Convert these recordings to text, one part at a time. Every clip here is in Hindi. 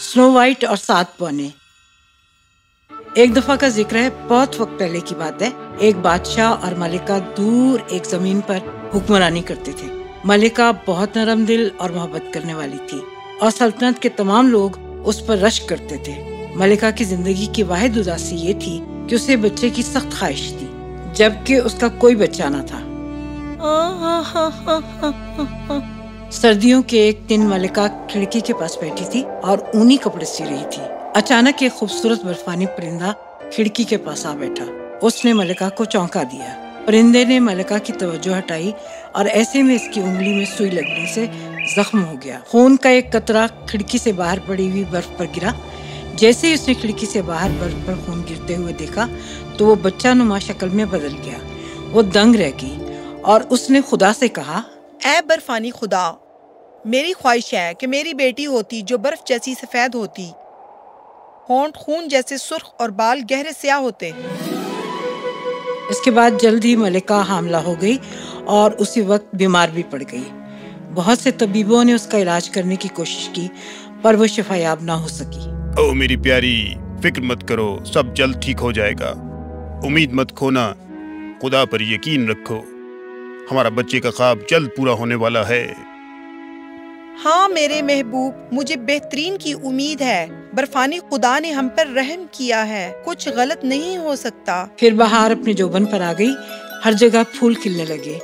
स्नो वाइट और सात पौने। एक दफ़ा का ज़िक्र है, बहुत वक्त पहले की बात है। एक बादशाह और मलिका दूर एक ज़मीन पर हुक्मरानी करते थे। मलिका बहुत नरम दिल और मोहब्बत करने वाली थी और सल्तनत के तमाम लोग उस पर रश करते थे। मलिका की ज़िंदगी की वाहिद उदासी ये थी कि उसे बच्चे की सख्त ख्वाहिश थी, जबकि उसका कोई बच्चा ना था। सर्दियों के एक दिन मलिका खिड़की के पास बैठी थी और ऊनी कपड़े सी रही थी। अचानक एक खूबसूरत बर्फानी परिंदा खिड़की के पास आ बैठा। उसने मलिका को चौंका दिया। परिंदे ने मलिका की तवज्जो हटाई और ऐसे में इसकी उंगली में सुई लगने से जख्म हो गया। खून का एक कतरा खिड़की से बाहर पड़ी हुई बर्फ़ पर गिरा। जैसे ही उसने खिड़की से बाहर बर्फ़ पर खून गिरते हुए देखा तो वो बच्चा नुमा शक्ल में बदल गया। वो दंग रह गई। और उसने खुदा से कहा ए बर्फानी खुदा मेरी ख्वाहिश है कि मेरी बेटी होती जो बर्फ़ जैसी सफ़ेद होती। होंठ खून जैसे सुर्ख और बाल गहरे स्याह होते। इसके बाद जल्द ही मलिका हामला हो गई और उसी वक्त बीमार भी पड़ गई। बहुत से तबीबों ने उसका इलाज करने की कोशिश की पर वो शिफायाब ना हो सकी। ओ मेरी प्यारी फ़िक्र मत करो सब जल्द ठीक हो जाएगा। उम्मीद मत खोना खुदा पर यकीन रखो। हमारा बच्चे का ख्वाब जल्द पूरा होने वाला है। हाँ मेरे महबूब मुझे बेहतरीन की उम्मीद है। बर्फानी खुदा ने हम पर रहम किया है। कुछ गलत नहीं हो सकता। फिर बहार अपने जोबन पर आ गई। हर जगह फूल खिलने लगे।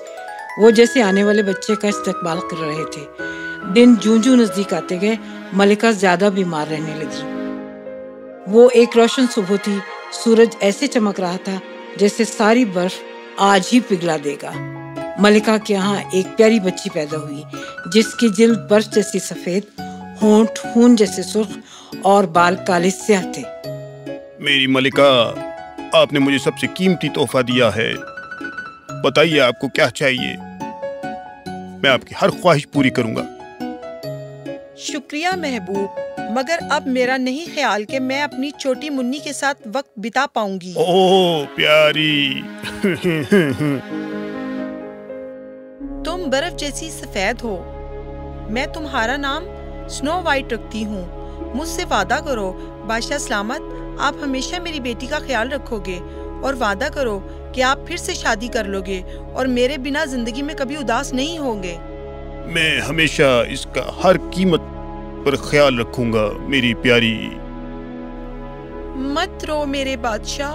वो जैसे आने वाले बच्चे का इस्तेकबाल कर रहे थे। दिन जू जू नज़दीक आते गए मलिका ज़्यादा बीमार रहने लगी। वो एक रोशन सुबह थी। सूरज ऐसे चमक रहा था जैसे सारी बर्फ़ आज ही पिघला देगा। मलिका के यहाँ एक प्यारी बच्ची पैदा हुई जिसकी जिल्द बर्फ़ जैसी सफ़ेद होंठ खून जैसे सुर्ख और बाल काले स्याह थे। मेरी मलिका आपने मुझे सबसे कीमती तोहफा दिया है। बताइए आपको क्या चाहिए? मैं आपकी हर ख्वाहिश पूरी करूँगा। शुक्रिया महबूब मगर अब मेरा नहीं ख्याल कि मैं अपनी छोटी मुन्नी के साथ वक्त बिता पाऊँगी। ओ प्यारी। तुम बर्फ़ जैसी सफ़ेद हो। मैं तुम्हारा नाम स्नो वाइट रखती हूँ। मुझसे वादा करो बादशाह सलामत आप हमेशा मेरी बेटी का ख्याल रखोगे और वादा करो कि आप फिर से शादी कर लोगे और मेरे बिना ज़िंदगी में कभी उदास नहीं होंगे। मैं हमेशा इसका हर कीमत पर ख्याल रखूँगा मेरी प्यारी। मत रो मेरे बादशाह।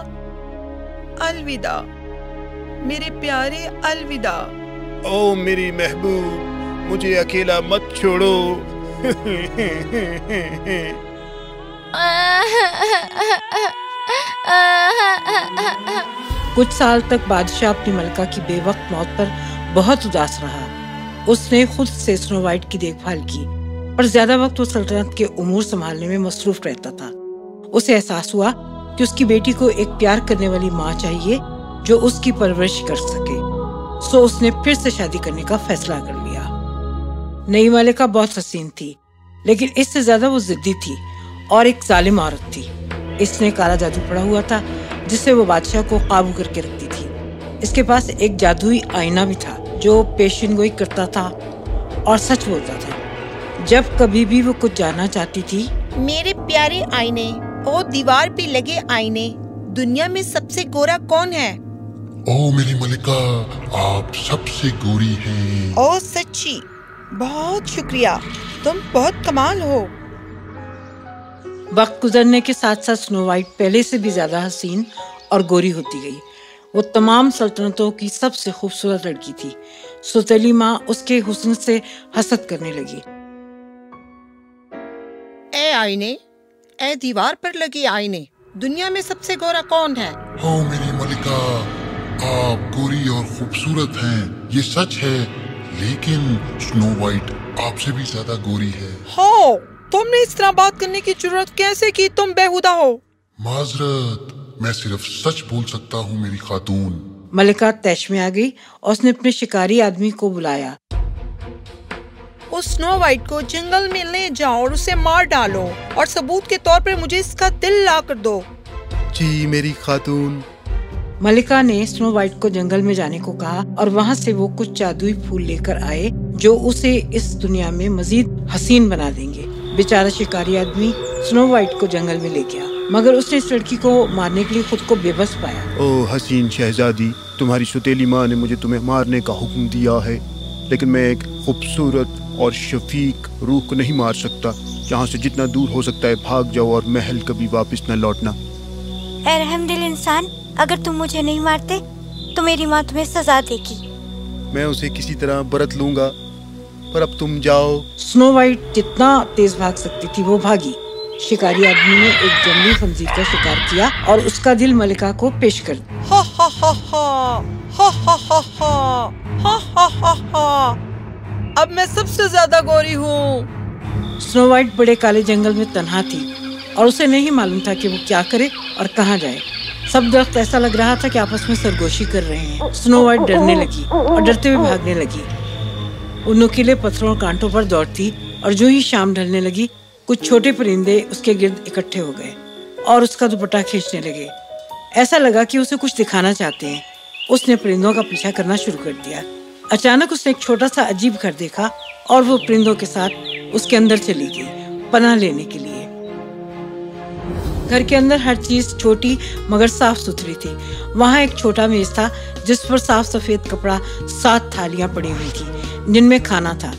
अलविदा। मेरे प्यारे अलविदा। ओ मेरी महबूब, मुझे अकेला मत छोड़ो। कुछ साल तक बादशाह अपनी मलका की बेवक्त मौत पर बहुत उदास रहा। उसने खुद से स्नो वाइट की देखभाल की पर ज़्यादा वक्त वो सल्तनत के उमूर संभालने में मसरूफ रहता था। उसे एहसास हुआ कि उसकी बेटी को एक प्यार करने वाली माँ चाहिए जो उसकी परवरिश कर सके। सो उसने फिर से शादी करने का फैसला कर लिया। नई मालिका बहुत हसीन थी, लेकिन इससे ज़्यादा वो जिद्दी थी और एक जालिम औरत थी। इसने काला जादू पड़ा हुआ था, जिससे वो बादशाह को काबू करके रखती थी। इसके पास एक जादुई आईना भी था, जो पेशन गोई करता था और सच बोलता था। जब कभी भी वो कुछ जानना चाहती थी, मेरे प्यारे आईने और दीवार पे लगे आईने, दुनिया में सबसे गोरा कौन है? ओ मेरी मलिका आप सबसे गोरी हैं। ओ सच्ची बहुत शुक्रिया तुम बहुत कमाल हो। वक्त गुजरने के साथ साथ स्नो वाइट पहले से भी ज़्यादा हसीन और गोरी होती गई। वो तमाम सल्तनतों की सबसे खूबसूरत लड़की थी। सुतली माँ उसके हुस्न से हसद करने लगी। ए आईने ए दीवार पर लगे आईने दुनिया में सबसे गोरा कौन है? ओ मेरी मलिका आप गोरी और खूबसूरत हैं ये सच है लेकिन स्नो वाइट आपसे भी ज़्यादा गोरी है। हो तुमने इस तरह बात करने की ज़रूरत कैसे की तुम बेहुदा हो? माजरत मैं सिर्फ़ सच बोल सकता हूँ मेरी खातून। मलिका तैश में आ गई और उसने अपने शिकारी आदमी को बुलाया। उस स्नो वाइट को जंगल में ले जाओ और उसे मार डालो और सबूत के तौर पर मुझे इसका दिल ला कर दो। जी मेरी खातून। मलिका ने स्नो वाइट को जंगल में जाने को कहा और वहाँ से वो कुछ जादुई फूल लेकर आए जो उसे इस दुनिया में मजीद हसीन बना देंगे। बेचारा शिकारी आदमी स्नो वाइट को जंगल में ले गया मगर उसने इस लड़की को मारने के लिए खुद को बेबस पाया। ओ हसीन शहजादी तुम्हारी सुतेली माँ ने मुझे तुम्हें मारने का हुक्म दिया है लेकिन मैं एक खूबसूरत और शफीक रूह को नहीं मार सकता यहाँ से जितना दूर हो सकता है भाग जाओ और महल कभी वापस न लौटना। इंसान अगर तुम मुझे नहीं मारते तो मेरी माँ तुम्हें सजा देगी मैं उसे किसी तरह बरत लूँगा पर अब तुम जाओ स्नो वाइट जितना तेज भाग सकती थी वो भागी शिकारी आदमी ने एक जंगली खंजीर का शिकार किया और उसका दिल मलिका को पेश कर दिया अब मैं सबसे ज़्यादा गोरी हूँ स्नो वाइट बड़े काले जंगल में तनहा थी और उसे नहीं मालूम था कि वो क्या करे और कहाँ जाए सब दरख्त ऐसा लग रहा था कि आपस में सरगोशी कर रहे हैं। स्नो वाइट डरने लगी और डरते हुए भागने लगी। उन नुकीले पत्थरों और कांटों पर दौड़ती और जो ही शाम ढलने लगी, कुछ छोटे परिंदे उसके गिर्द इकट्ठे हो गए और उसका दुपट्टा खींचने लगे। ऐसा लगा कि उसे कुछ दिखाना चाहते हैं। उसने परिंदों का पीछा करना शुरू कर दिया। अचानक उसने एक छोटा सा अजीब घर देखा और वो परिंदों के साथ उसके अंदर चली गई, पनाह लेने के लिए। घर के अंदर हर चीज़ छोटी मगर साफ़ सुथरी थी। वहाँ एक छोटा मेज था, जिस पर साफ़ सफ़ेद कपड़ा, सात थालियाँ पड़ी हुई थी, जिनमें खाना था।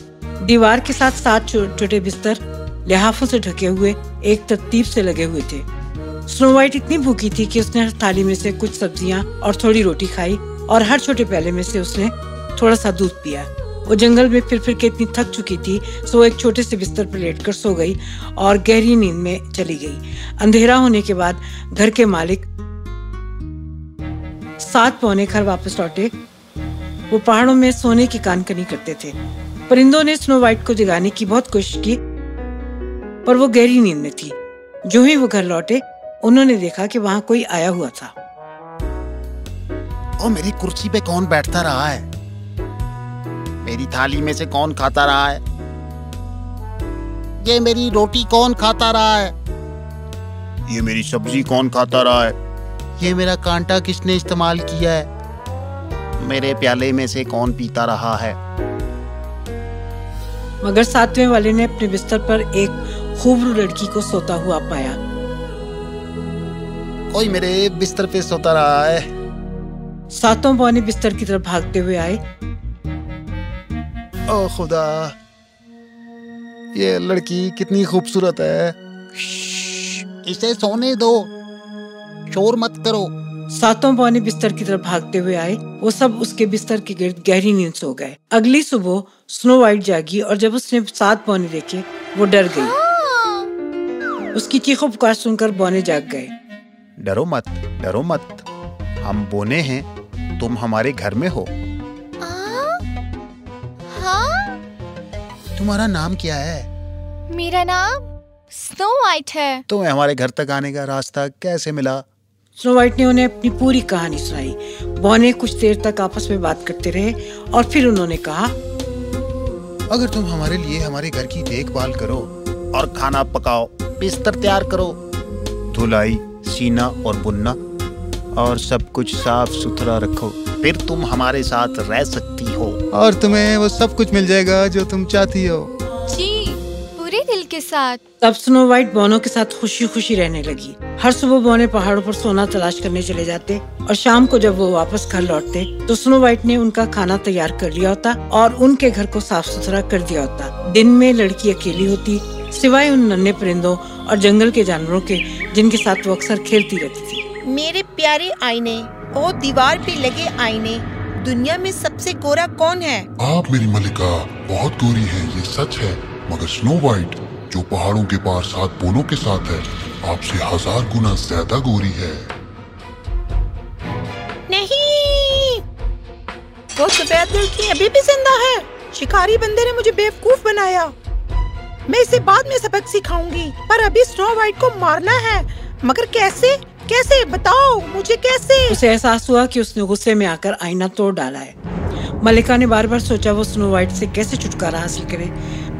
दीवार के साथ सात छोटे बिस्तर, लिहाफों से ढके हुए एक तरतीब से लगे हुए थे। स्नो वाइट इतनी भूखी थी कि उसने हर थाली में से कुछ सब्ज़ियाँ और थोड़ी रोटी खाई और हर छोटे प्याले में से उसने थोड़ा सा दूध पिया। वो जंगल में फिर फिर के इतनी थक चुकी थी, सो वो एक छोटे से बिस्तर पर लेटकर सो गई और गहरी नींद में चली गई। अंधेरा होने के बाद घर के मालिक सात पौने घर वापस लौटे। वो पहाड़ों में सोने की कानकनी करते थे परिंदों ने स्नो वाइट को जगाने की बहुत कोशिश की, पर वो गहरी नींद में थी। जो ही वो घर लौटे, उन्होंने देखा कि वहाँ कोई आया हुआ था। ओ, मेरी कुर्सी पे कौन बैठता रहा है? मेरी थाली में से कौन खाता रहा है? ये मेरी रोटी कौन खाता रहा है? ये मेरी सब्ज़ी कौन खाता रहा है? ये मेरा कांटा किसने इस्तेमाल किया है? मेरे प्याले में से कौन पीता रहा है? मगर सातवें वाले ने अपने बिस्तर पर एक खूबरू लड़की को सोता हुआ पाया। कोई मेरे बिस्तर पे सोता रहा है? सातों पौने बिस्तर की तरफ़ भागते हुए आए। ओ खुदा। ये लड़की कितनी खूबसूरत है। इसे सोने दो। शोर मत करो। सातों पौने बिस्तर की तरफ़ भागते हुए आए। वो सब उसके बिस्तर के गिर्द गहरी नींद सो गए। अगली सुबह स्नो वाइट जागी और जब उसने सात पौने देखे वो डर गई। उसकी चीखों पुकार सुनकर बौने जाग गए। डरो मत डरो मत। हम बोने हैं। तुम हमारे घर में हो हाँ। तुम्हारा नाम क्या है? मेरा नाम स्नो वाइट है। तुम्हें हमारे घर तक आने का रास्ता कैसे मिला? स्नो वाइट ने उन्हें अपनी पूरी कहानी सुनाई। बौने कुछ देर तक आपस में बात करते रहे और फिर उन्होंने कहा अगर तुम हमारे लिए हमारे घर की देखभाल करो और खाना पकाओ बिस्तर तैयार करो। धुलाई सीना और बुनना और सब कुछ साफ़ सुथरा रखो। फिर तुम हमारे साथ रह सकती हो। और तुम्हें वो सब कुछ मिल जाएगा जो तुम चाहती हो। जी पूरे दिल के साथ। तब स्नो वाइट बोनो के साथ खुशी खुशी रहने लगी। हर सुबह बौने पहाड़ों पर सोना तलाश करने चले जाते और शाम को जब वो वापस घर लौटते तो स्नो वाइट ने उनका खाना तैयार कर लिया होता और उनके घर को साफ़ सुथरा कर दिया होता। दिन में लड़की अकेली होती सिवाय उन नन्हे परिंदों और जंगल के जानवरों के जिनके साथ वो अक्सर खेलती रहती थी। मेरे प्यारे आईने ओ दीवार पे लगे आईने। दुनिया में सबसे गोरा कौन है? आप मेरी मलिका बहुत गोरी हैं ये सच है। मगर स्नो वाइट जो पहाड़ों के पार सात पोलों के साथ है आपसे हज़ार गुना ज़्यादा गोरी है। नहीं! वो सफ़ेद लड़की अभी भी ज़िंदा है। शिकारी बंदे ने मुझे बेवकूफ़ बनाया। मैं इसे बाद में सबक सिखाऊँगी पर अभी स्नो वाइट को मारना है। मगर कैसे? कैसे? बताओ, मुझे कैसे? उसे एहसास हुआ कि उसने गुस्से में आकर आईना तोड़ डाला है। मलिका ने बार बार सोचा वो स्नो वाइट से कैसे छुटकारा हासिल करे।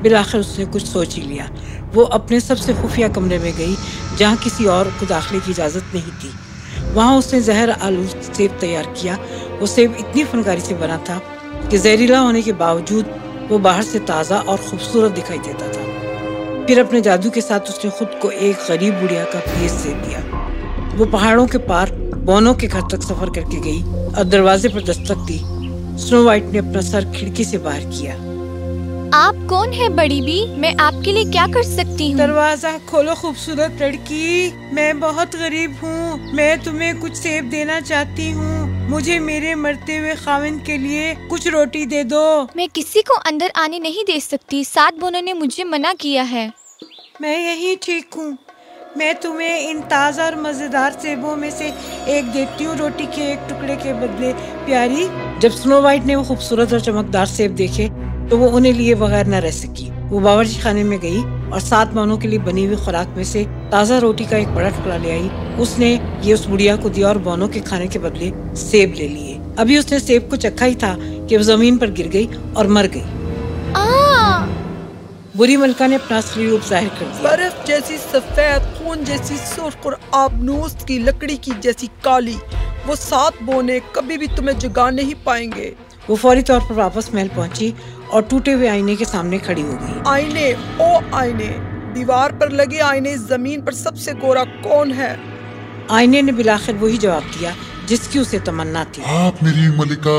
बिलाखिर उसने कुछ सोच ही लिया। वो अपने सबसे खुफिया कमरे में गई, जहाँ किसी और को दाखिले की इजाज़त नहीं थी। वहाँ उसने जहर आलू सेब तैयार किया। वो सेब इतनी फनकारी से बना था कि जहरीला होने के बावजूद वो बाहर से ताज़ा और खूबसूरत दिखाई देता था। फिर अपने जादू के साथ उसने खुद को एक गरीब बुढ़िया का प्लेस दे दिया। वो पहाड़ों के पार बोनो के घर तक सफ़र करके गई और दरवाजे पर दस्तक दी। स्नो वाइट ने अपना सर खिड़की से बाहर किया। आप कौन है बड़ी बी? मैं आपके लिए क्या कर सकती हूँ? दरवाज़ा खोलो खूबसूरत लड़की। मैं बहुत गरीब हूँ। मैं तुम्हें कुछ सेब देना चाहती हूँ। मुझे मेरे मरते हुए खाविन के लिए कुछ रोटी दे दो। मैं किसी को अंदर आने नहीं दे सकती। सात बोनों ने मुझे मना किया है। मैं यही ठीक हूँ। मैं तुम्हें इन ताज़ा और मज़ेदार सेबों में से एक देती हूँ, रोटी के एक टुकड़े के बदले। प्यारी, जब स्नो वाइट ने वो खूबसूरत और चमकदार सेब देखे तो वो उन्हें लिए बगैर न रह सकी। वो बावर्ची खाने में गई और सात मानों के लिए बनी हुई खुराक में से ताज़ा रोटी का एक बड़ा टुकड़ा ले आई। उसने ये उस बुढ़िया को दिया और बोनों के खाने के बदले सेब ले लिए। अभी उसने सेब को चखा ही था कि वो ज़मीन पर गिर गई और मर गई। बुरी मलका ने अपना असली रूप ज़ाहिर कर दिया। बर्फ़ जैसी सफ़ेद खून जैसी सुर्ख और आबनूस की लकड़ी की जैसी काली वो सात बोने कभी भी तुम्हें जगा नहीं पाएँगे। वो फौरी तौर पर वापस महल पहुँची और टूटे हुए आईने के सामने खड़ी हो गई। आईने ओ आईने दीवार पर लगे आईने ज़मीन पर सबसे गोरा कौन है? आईने ने बिलाखिर वही जवाब दिया जिसकी उसे तमन्ना थी। आप मेरी मलिका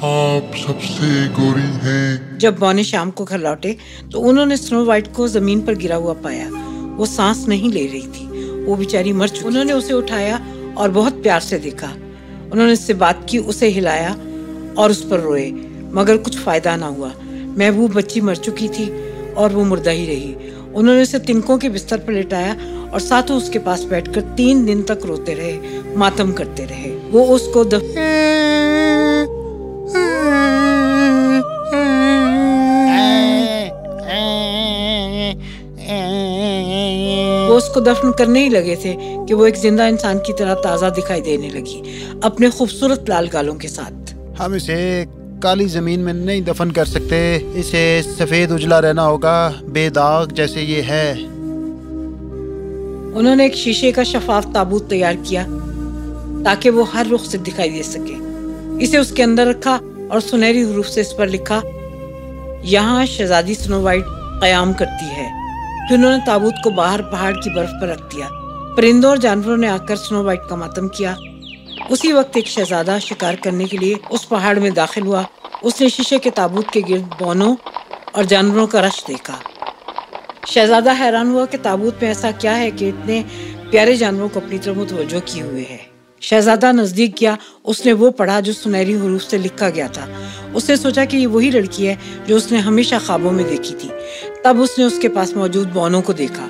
आप सबसे गोरी हैं। जब बौने शाम को घर लौटे तो उन्होंने स्नो वाइट को ज़मीन पर गिरा हुआ पाया। वो सांस नहीं ले रही थी। वो बेचारी मर चुकी उन्होंने उसे उठाया और बहुत प्यार से देखा। उन्होंने उससे बात की उसे हिलाया और उस पर रोए। मगर कुछ फ़ायदा ना हुआ। महबूब बच्ची मर चुकी थी और वो मुर्दा ही रही। उन्होंने उसे तिनकों के बिस्तर पर लेटाया और साथों उसके पास बैठकर तीन दिन तक रोते रहे मातम करते रहे। वो उसको दफ... वो उसको दफन करने ही लगे थे कि वो एक ज़िंदा इंसान की तरह ताज़ा दिखाई देने लगी अपने खूबसूरत लाल गालों के साथ। हम इसे काली ज़मीन में नहीं दफन कर सकते इसे सफ़ेद उजला रहना होगा बेदाग जैसे ये है। उन्होंने एक शीशे का शफाफ ताबूत तैयार किया ताकि वो हर रुख से दिखाई दे सके। इसे उसके अंदर रखा और सुनहरी हरूफ से इस पर लिखा, यहाँ शहजादी स्नो वाइट कयाम करती है फिर उन्होंने ताबूत को बाहर पहाड़ की बर्फ़ पर रख दिया। परिंदों और जानवरों ने आकर स्नो वाइट का मातम किया। उसी वक्त एक शहजादा शिकार करने के लिए उस पहाड़ में दाखिल हुआ। उसने शीशे के ताबूत के गिर्द बोनों और जानवरों का रश देखा। शहजादा हैरान हुआ कि ताबूत में ऐसा क्या है कि इतने प्यारे जानवरों को अपनी तरफ़ मुतवजो किए हुए है। शहजादा नज़दीक गया उसने वो पढ़ा जो सुनहरी हरूफ से लिखा गया था। उसने सोचा कि ये वही लड़की है जो उसने हमेशा ख्वाबों में देखी थी। तब उसने उसके पास मौजूद बोनों को देखा।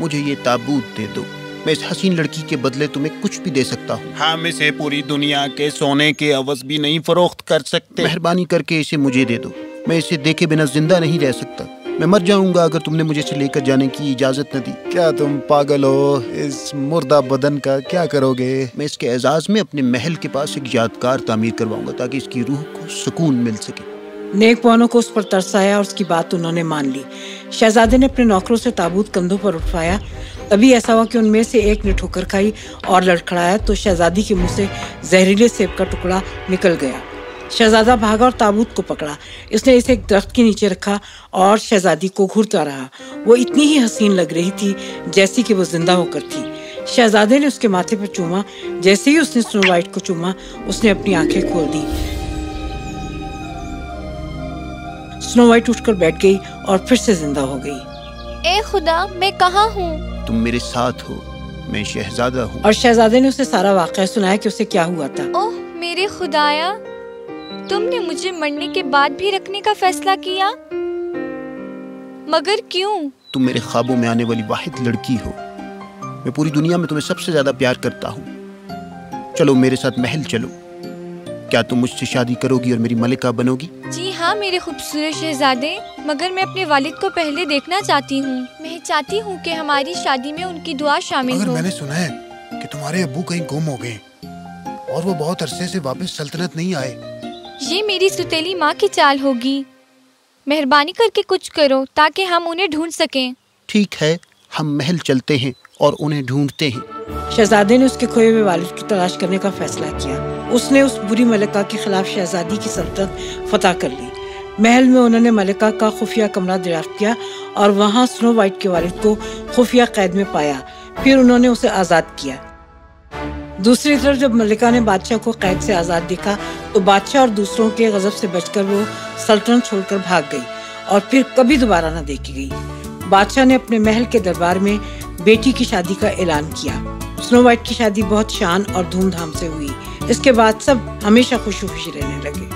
मुझे ये ताबूत दे दो। मैं इस हसीन लड़की के बदले तुम्हें कुछ भी दे सकता हूँ। हम इसे पूरी दुनिया के सोने के अवज भी नहीं फरोख्त कर सकते। मेहरबानी करके इसे मुझे दे दो। मैं इसे देखे बिना ज़िंदा नहीं रह सकता। मैं मर जाऊँगा अगर तुमने मुझे इसे लेकर जाने की इजाज़त न दी। क्या तुम पागल हो? इस मुर्दा बदन का क्या करोगे? मैं इसके एजाज में अपने महल के पास एक यादगार तामीर करवाऊँगा ताकि इसकी रूह को सुकून मिल सके। नेक बोनो को उस पर तरस आया और उसकी बात उन्होंने मान ली। शहजादे ने अपने नौकरों से ताबूत कंधों पर उठवाया। तभी ऐसा हुआ कि उनमें से एक ने ठोकर खाई और लड़खड़ाया तो शहजादी के मुँह से जहरीले सेब का टुकड़ा निकल गया। शहजादा भागा और ताबूत को पकड़ा। इसने इसे एक दरख्त के नीचे रखा और शहजादी को घूरता रहा। वो इतनी ही हसीन लग रही थी जैसी कि वो ज़िंदा होकर थी। शहजादे ने उसके माथे पर चूमा। जैसे ही उसने स्नो वाइट को चूमा उसने अपनी आँखें खोल दी। स्नो वाइट उठकर बैठ गई और फिर से ज़िंदा हो गई। ए खुदा मैं कहाँ हूँ? तुम मेरे साथ हो। मैं शहजादा हूँ। और शहजादे ने उसे सारा वाकया सुनाया कि उसे क्या हुआ था। ओह मेरे खुदाया तुमने मुझे मरने के बाद भी रखने का फैसला किया? मगर क्यों? तुम मेरे ख्वाबों में आने वाली वाहिद लड़की हो। मैं पूरी दुनिया में तुम्हें सबसे ज़्यादा प्यार करता हूँ। चलो मेरे साथ महल चलो। क्या तुम मुझसे शादी करोगी और मेरी मलिका बनोगी? जी हाँ मेरे खूबसूरत शहजादे। मगर मैं अपने वालिद को पहले देखना चाहती हूँ। मैं चाहती हूँ कि हमारी शादी में उनकी दुआ शामिल मगर हो। मैंने सुना है कि तुम्हारे अब्बू कहीं गुम हो गए और वो बहुत अरसे से वापस सल्तनत नहीं आए। ये मेरी सुतेली माँ की चाल होगी। मेहरबानी करके कुछ करो ताकि हम उन्हें ढूंढ सकें। ठीक है हम महल चलते हैं और उन्हें ढूंढते हैं। शहजादे ने उसके खोए हुए वालिद की तलाश करने का फैसला किया। उसने उस बुरी मलिका के खिलाफ शहजादी की सल्तनत फतह कर ली। महल में उन्होंने मलिका का खुफिया कमरा दरियाफ्त किया और वहाँ स्नो वाइट के वालिद को खुफिया कैद में पाया। फिर उन्होंने उसे आज़ाद किया। दूसरी तरफ़ जब मलिका ने बादशाह को कैद से आज़ाद देखा तो बादशाह और दूसरों के गजब से बचकर वो सल्तनत छोड़कर भाग गई और फिर कभी दोबारा न देखी गई। बादशाह ने अपने महल के दरबार में बेटी की शादी का ऐलान किया। स्नो वाइट की शादी बहुत शान और धूमधाम से हुई। इसके बाद सब हमेशा खुशी खुशी रहने लगे।